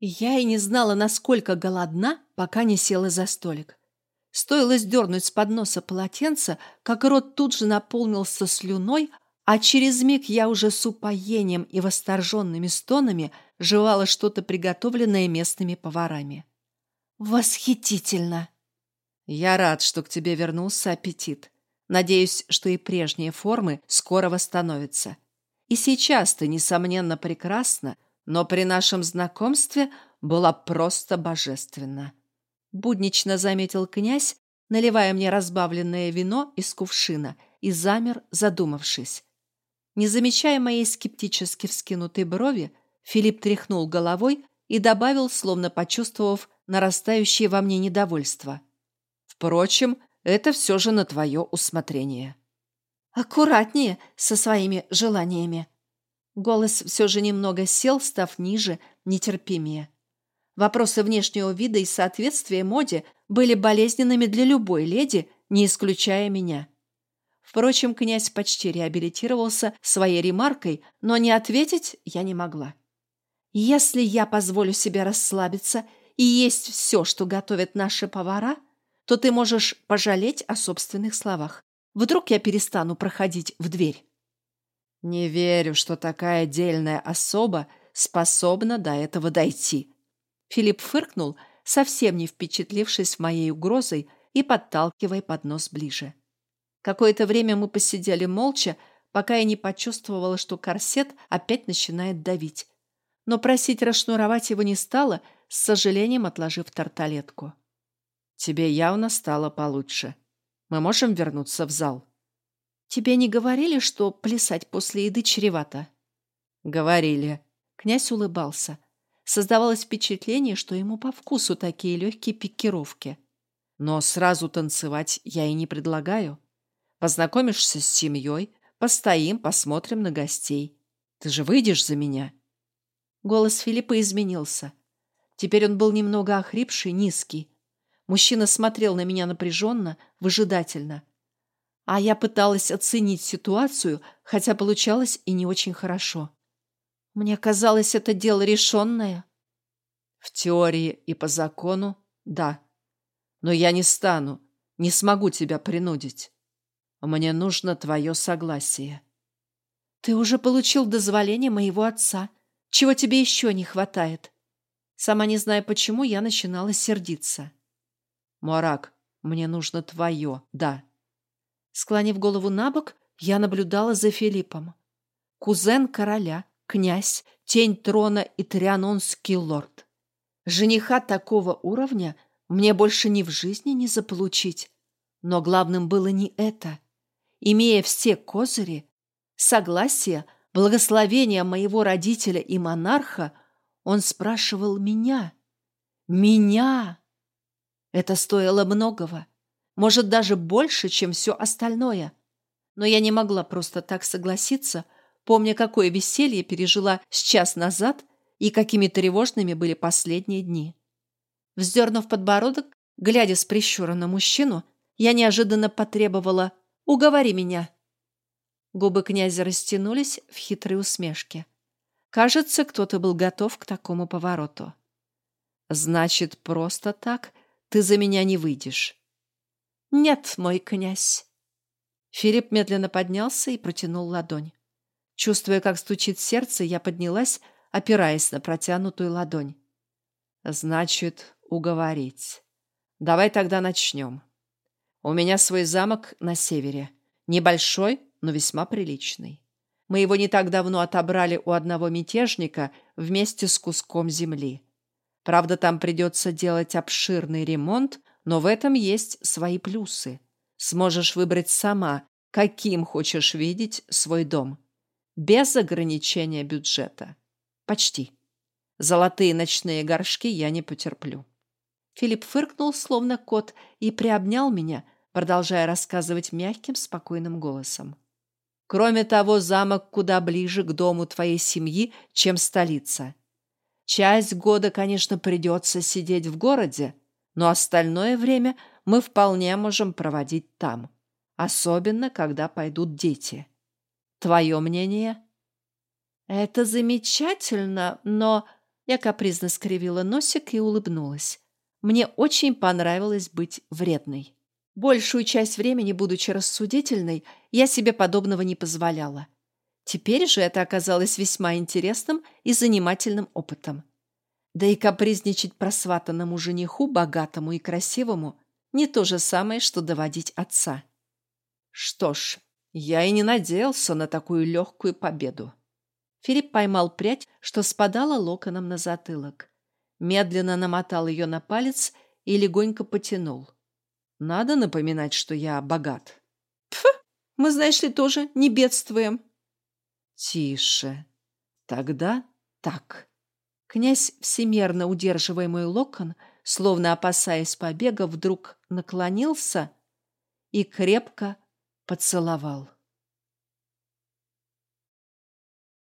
Я и не знала, насколько голодна, пока не села за столик. Стоило сдернуть с подноса полотенце, как рот тут же наполнился слюной, а через миг я уже с упоением и восторженными стонами жевала что-то приготовленное местными поварами. «Восхитительно!» «Я рад, что к тебе вернулся аппетит. Надеюсь, что и прежние формы скоро восстановятся. И сейчас ты, несомненно, прекрасна, но при нашем знакомстве была просто божественна. Буднично заметил князь, наливая мне разбавленное вино из кувшина, и замер, задумавшись. Не замечая моей скептически вскинутой брови, Филипп тряхнул головой и добавил, словно почувствовав нарастающее во мне недовольство. «Впрочем, это все же на твое усмотрение». «Аккуратнее со своими желаниями». Голос все же немного сел, став ниже, нетерпимее. Вопросы внешнего вида и соответствия моде были болезненными для любой леди, не исключая меня. Впрочем, князь почти реабилитировался своей ремаркой, но не ответить я не могла. Если я позволю себе расслабиться и есть все, что готовят наши повара, то ты можешь пожалеть о собственных словах. Вдруг я перестану проходить в дверь. Не верю, что такая дельная особа способна до этого дойти, Филипп фыркнул, совсем не впечатлившись моей угрозой и подталкивая поднос ближе. Какое-то время мы посидели молча, пока я не почувствовала, что корсет опять начинает давить. Но просить расшнуровать его не стала, с сожалением отложив тарталетку. «Тебе явно стало получше. Мы можем вернуться в зал?» «Тебе не говорили, что плясать после еды чревато?» «Говорили». Князь улыбался. Создавалось впечатление, что ему по вкусу такие легкие пикировки. Но сразу танцевать я и не предлагаю. Познакомишься с семьей, постоим, посмотрим на гостей. Ты же выйдешь за меня?» Голос Филиппа изменился. Теперь он был немного охрипший, низкий. Мужчина смотрел на меня напряженно, выжидательно. А я пыталась оценить ситуацию, хотя получалось и не очень хорошо. Мне казалось, это дело решенное. В теории и по закону – да. Но я не стану, не смогу тебя принудить. Мне нужно твое согласие. Ты уже получил дозволение моего отца. Чего тебе еще не хватает? Сама не зная почему, я начинала сердиться. Морак, мне нужно твое, да. Склонив голову на бок, я наблюдала за Филиппом. Кузен короля, князь, тень трона и трианонский лорд. Жениха такого уровня мне больше ни в жизни не заполучить. Но главным было не это. Имея все козыри, согласие, благословение моего родителя и монарха, он спрашивал меня. Меня! Это стоило многого. Может, даже больше, чем все остальное. Но я не могла просто так согласиться – помня, какое веселье пережила с час назад и какими тревожными были последние дни. Вздернув подбородок, глядя с прищура на мужчину, я неожиданно потребовала «Уговори меня». Губы князя растянулись в хитрой усмешке. Кажется, кто-то был готов к такому повороту. «Значит, просто так ты за меня не выйдешь?» «Нет, мой князь». Филипп медленно поднялся и протянул ладонь. Чувствуя, как стучит сердце, я поднялась, опираясь на протянутую ладонь. «Значит, уговорить. Давай тогда начнем. У меня свой замок на севере. Небольшой, но весьма приличный. Мы его не так давно отобрали у одного мятежника вместе с куском земли. Правда, там придется делать обширный ремонт, но в этом есть свои плюсы. Сможешь выбрать сама, каким хочешь видеть свой дом без ограничения бюджета. Почти. Золотые ночные горшки я не потерплю. Филипп фыркнул, словно кот, и приобнял меня, продолжая рассказывать мягким, спокойным голосом. Кроме того, замок куда ближе к дому твоей семьи, чем столица. Часть года, конечно, придется сидеть в городе, но остальное время мы вполне можем проводить там, особенно когда пойдут дети. Твое мнение? Это замечательно, но Я капризно скривила носик и улыбнулась. Мне очень понравилось быть вредной. Большую часть времени, будучи рассудительной, я себе подобного не позволяла. Теперь же это оказалось весьма интересным и занимательным опытом. Да и капризничать просватанному жениху, богатому и красивому, не то же самое, что доводить отца. Что ж, я и не надеялся на такую легкую победу. Филипп поймал прядь, что спадала локоном на затылок. Медленно намотал ее на палец и легонько потянул. Надо напоминать, что я богат. Пф, мы, знаешь ли, тоже не бедствуем. Тише. Тогда так. Князь, всемерно удерживаемый локон, словно опасаясь побега, вдруг наклонился и крепко поцеловал.